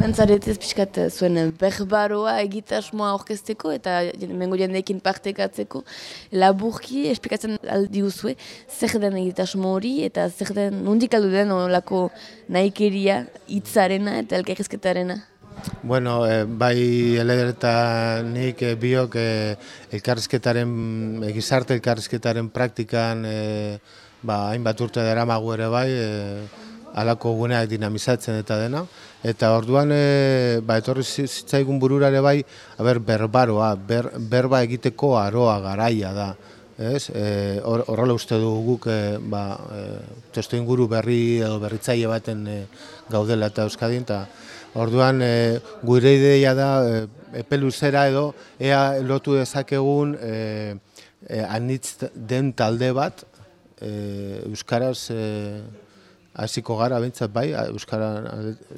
Hemen zaretez pixkat eh, zuen berbaroa egitasmoa orkesteko eta mengo jendeekin partekatzeko laburki esplikatzen aldi guzue zer den egitasmo hori eta zer den nondik aldu den olako nahikeria hitzarena eta elkarrizketarena. Bueno, eh, bai eleder eta nik eh, biok eh, elkarrizketaren, eh, gizarte elkarrizketaren praktikan eh, ba, hainbat urte dara magu ere bai, eh, alako guneak dinamizatzen eta dena. Eta orduan, e, ba, etorri zitzaigun bururare bai, aber, berbaroa, ber, berba egiteko aroa garaia da. Ez? E, horrela uste du guk e, ba, e, testu inguru berri edo berritzaile baten e, gaudela eta euskadien, eta orduan e, gure ideia da e, epeluzera edo ea lotu dezakegun e, e, anitz den talde bat e, euskaraz e, hasiko gara bentsat bai, euskara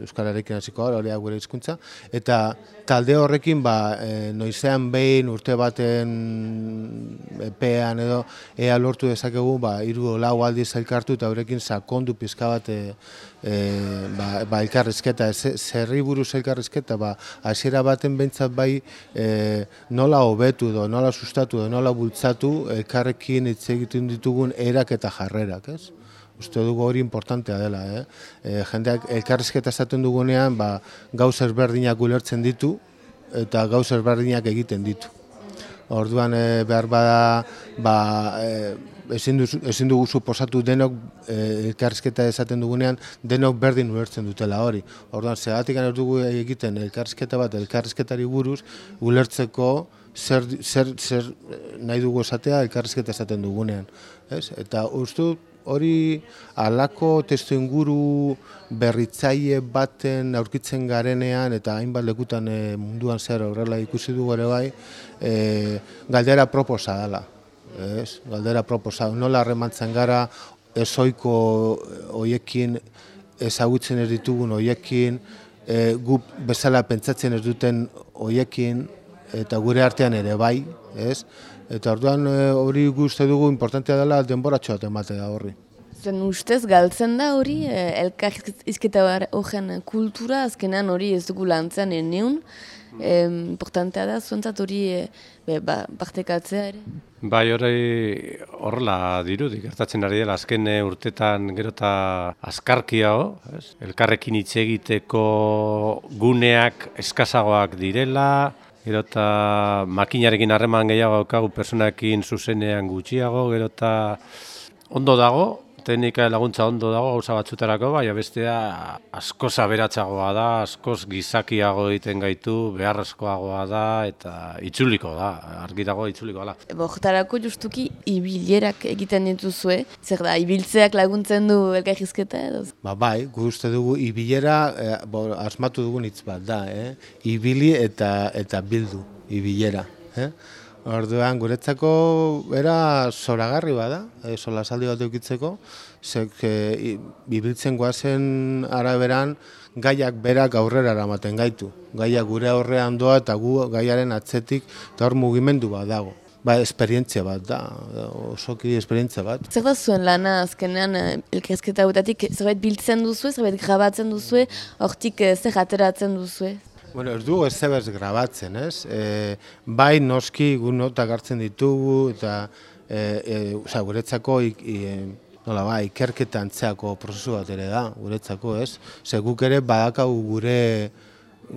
euskararekin hasiko gara, hori gure hizkuntza eta talde horrekin ba e, noizean behin urte baten epean edo ea lortu dezakegu ba hiru lau aldiz elkartu eta horrekin sakondu pizka bat e, e, ba, ba elkarrizketa zerri buruz elkarrizketa ba hasiera baten bentsat bai e, nola hobetu edo nola sustatu edo nola bultzatu elkarrekin hitz egiten ditugun erak eta jarrerak, ez? Uste dugu hori importantea dela. Eh? E, jendeak elkarrizketa esaten dugunean ba, gauz ezberdinak ulertzen ditu eta gauz ezberdinak egiten ditu. Orduan e, behar bada ba, e, ezin, du, ezin dugu suposatu denok elkarrizketa esaten dugunean denok berdin ulertzen dutela hori. Orduan zegatik ez dugu egiten elkarrizketa bat elkarrizketari buruz ulertzeko zer, zer, zer nahi dugu esatea elkarrizketa esaten dugunean. Ez? Eta uste hori alako testu inguru berritzaile baten aurkitzen garenean eta hainbat lekutan e, munduan zer horrela ikusi du ere bai e, galdera proposa dela. Ez? Galdera proposa. Nola harremantzen gara ezoiko hoiekin ezagutzen ez ditugun hoiekin e, gu bezala pentsatzen ez duten hoiekin eta gure artean ere bai, ez? Eta orduan eh, hori guzti dugu importantea dela denboratxo bat ematea horri. Zen ustez galtzen da hori, eh, elkarrizketa horren kultura, azkenan hori ez dugu lantzen eneun, eh, importantea da, zuentzat hori eh, ba, partekatzea ere? Bai, hori horrela dirudi, gertatzen ari dela azken urtetan gero eta askarkiago, elkarrekin hitz egiteko guneak eskazagoak direla, gero eta makinarekin harreman gehiago daukagu personakin zuzenean gutxiago, gero eta ondo dago, teknika laguntza ondo dago gauza batzutarako, bai, bestea asko aberatsagoa da, askoz gizakiago egiten gaitu, beharrezkoagoa da, eta itzuliko da, argi dago itzuliko da. Bortarako justuki ibilerak egiten dituzue, zer da, ibiltzeak laguntzen du elkarrizketa edo? Ba, bai, guzti dugu ibilera, eh, bo, asmatu dugun hitz bat da, eh? ibili eta, eta bildu, ibilera. Eh? Orduan, guretzako era zoragarri bada, e, sola saldi bat eukitzeko, zek e, ibiltzen guazen araberan gaiak berak aurrera eramaten gaitu. Gaiak gure aurrean doa eta gu gaiaren atzetik eta hor mugimendu bat dago. Ba, esperientzia bat da, osoki esperientzia bat. Zer da zuen lana azkenean eh, elkezketa gutatik zerbait biltzen duzu, zerbait grabatzen duzu, hortik zer ateratzen duzu? Bueno, ez du ez zebez grabatzen, ez? E, bai noski gu nota gartzen ditugu eta e, e, oza, guretzako ik, e, nola ba, ikerketan txeako prozesu bat ere da, guretzako, ez? Ze guk ere badakau gure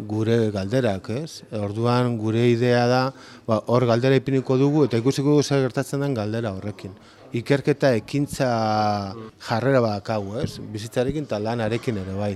gure galderak, ez? Orduan gure idea da, ba, hor galdera ipiniko dugu eta ikusiko dugu zer gertatzen den galdera horrekin. Ikerketa ekintza jarrera badakau, ez? Bizitzarekin eta lanarekin ere bai.